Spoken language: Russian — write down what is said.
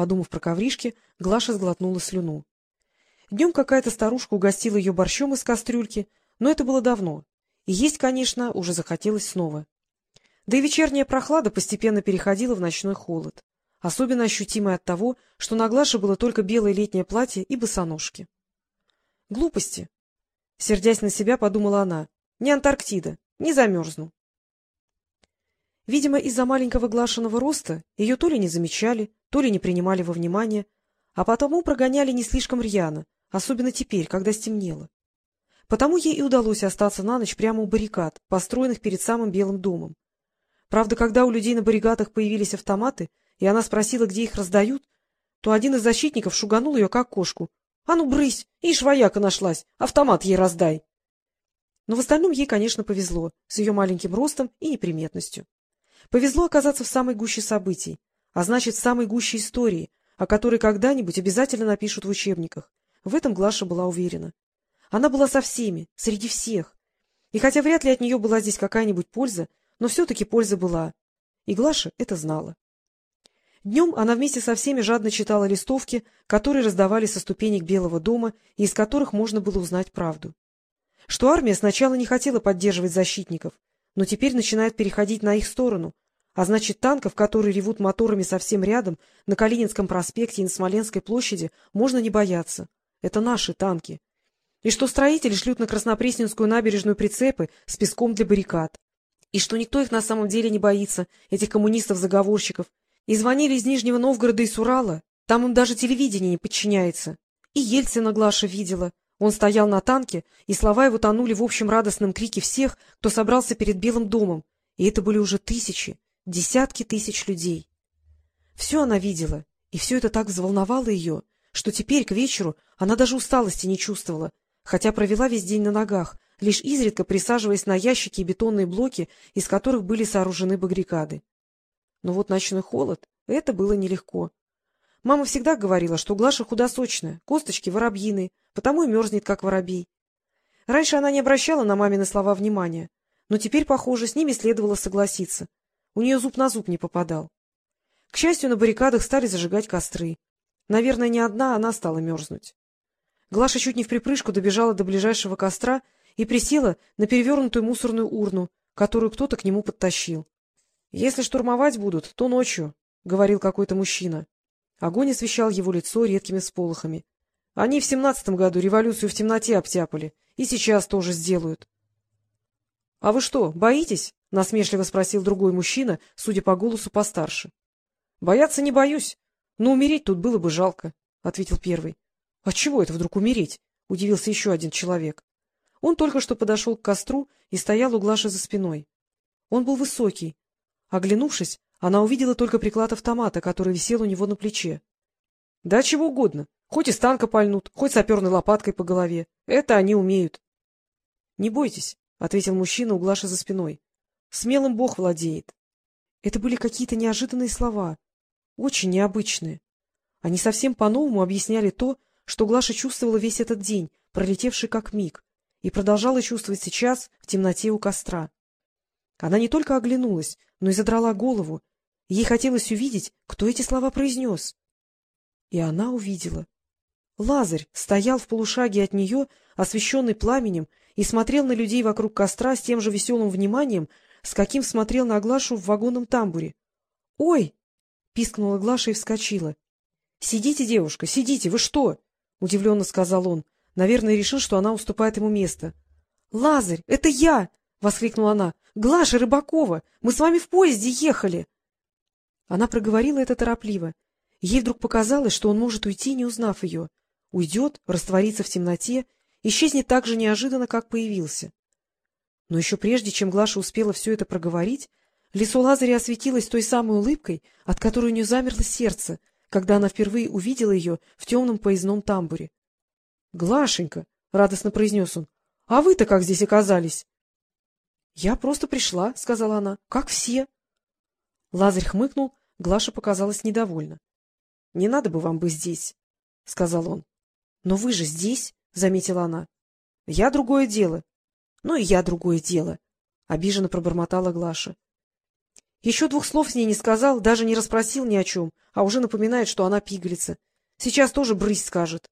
Подумав про ковришки, Глаша сглотнула слюну. Днем какая-то старушка угостила ее борщом из кастрюльки, но это было давно, и есть, конечно, уже захотелось снова. Да и вечерняя прохлада постепенно переходила в ночной холод, особенно ощутимый от того, что на Глаше было только белое летнее платье и босоножки. Глупости. Сердясь на себя, подумала она. Не Антарктида, не замерзну. Видимо, из-за маленького глашенного роста ее то ли не замечали, то ли не принимали во внимание, а потому прогоняли не слишком рьяно, особенно теперь, когда стемнело. Потому ей и удалось остаться на ночь прямо у баррикад, построенных перед самым Белым домом. Правда, когда у людей на баррикадах появились автоматы, и она спросила, где их раздают, то один из защитников шуганул ее, как кошку. — А ну, брысь! Ишь, вояка нашлась! Автомат ей раздай! Но в остальном ей, конечно, повезло, с ее маленьким ростом и неприметностью. Повезло оказаться в самой гуще событий, а значит, в самой гуще истории, о которой когда-нибудь обязательно напишут в учебниках. В этом Глаша была уверена. Она была со всеми, среди всех. И хотя вряд ли от нее была здесь какая-нибудь польза, но все-таки польза была. И Глаша это знала. Днем она вместе со всеми жадно читала листовки, которые раздавали со ступенек Белого дома и из которых можно было узнать правду. Что армия сначала не хотела поддерживать защитников, но теперь начинает переходить на их сторону, а значит, танков, которые ревут моторами совсем рядом, на Калининском проспекте и на Смоленской площади, можно не бояться. Это наши танки и что строители шлют на Краснопресненскую набережную прицепы с песком для баррикад, и что никто их на самом деле не боится, этих коммунистов-заговорщиков, и звонили из Нижнего Новгорода и с Урала, там им даже телевидение не подчиняется. И Ельцина Глаша видела. Он стоял на танке, и слова его тонули в общем радостном крике всех, кто собрался перед Белым домом, и это были уже тысячи, десятки тысяч людей. Все она видела, и все это так взволновало ее, что теперь, к вечеру, она даже усталости не чувствовала, хотя провела весь день на ногах, лишь изредка присаживаясь на ящики и бетонные блоки, из которых были сооружены багрикады. Но вот ночной холод — это было нелегко. Мама всегда говорила, что Глаша худосочная, косточки воробьиные, потому и мерзнет, как воробей. Раньше она не обращала на мамины слова внимания, но теперь, похоже, с ними следовало согласиться. У нее зуб на зуб не попадал. К счастью, на баррикадах стали зажигать костры. Наверное, не одна она стала мерзнуть. Глаша чуть не в припрыжку добежала до ближайшего костра и присела на перевернутую мусорную урну, которую кто-то к нему подтащил. — Если штурмовать будут, то ночью, — говорил какой-то мужчина. Огонь освещал его лицо редкими сполохами. Они в семнадцатом году революцию в темноте обтяпали, и сейчас тоже сделают. — А вы что, боитесь? — насмешливо спросил другой мужчина, судя по голосу постарше. — Бояться не боюсь, но умереть тут было бы жалко, — ответил первый. — А чего это вдруг умереть? — удивился еще один человек. Он только что подошел к костру и стоял у Глаши за спиной. Он был высокий. Оглянувшись, она увидела только приклад автомата, который висел у него на плече. — Да чего угодно. Хоть из танка пальнут, хоть саперной лопаткой по голове. Это они умеют. — Не бойтесь, — ответил мужчина у Глаши за спиной. — Смелым Бог владеет. Это были какие-то неожиданные слова, очень необычные. Они совсем по-новому объясняли то, что Глаша чувствовала весь этот день, пролетевший как миг, и продолжала чувствовать сейчас в темноте у костра. Она не только оглянулась, но и задрала голову. Ей хотелось увидеть, кто эти слова произнес. И она увидела. Лазарь стоял в полушаге от нее, освещенный пламенем, и смотрел на людей вокруг костра с тем же веселым вниманием, с каким смотрел на Глашу в вагонном тамбуре. — Ой! — пискнула Глаша и вскочила. — Сидите, девушка, сидите, вы что? — удивленно сказал он. Наверное, решил, что она уступает ему место. — Лазарь, это я! — воскликнула она. — Глаша Рыбакова! Мы с вами в поезде ехали! Она проговорила это торопливо. Ей вдруг показалось, что он может уйти, не узнав ее. Уйдет, растворится в темноте, исчезнет так же неожиданно, как появился. Но еще прежде, чем Глаша успела все это проговорить, лицо Лазаря осветилось той самой улыбкой, от которой у нее замерло сердце, когда она впервые увидела ее в темном поездном тамбуре. — Глашенька! — радостно произнес он. — А вы-то как здесь оказались? — Я просто пришла, — сказала она, — как все. Лазарь хмыкнул, Глаша показалась недовольна. — Не надо бы вам быть здесь, — сказал он. — Но вы же здесь, — заметила она. — Я другое дело. — Ну и я другое дело, — обиженно пробормотала Глаша. Еще двух слов с ней не сказал, даже не расспросил ни о чем, а уже напоминает, что она пигалица. Сейчас тоже брысь скажет.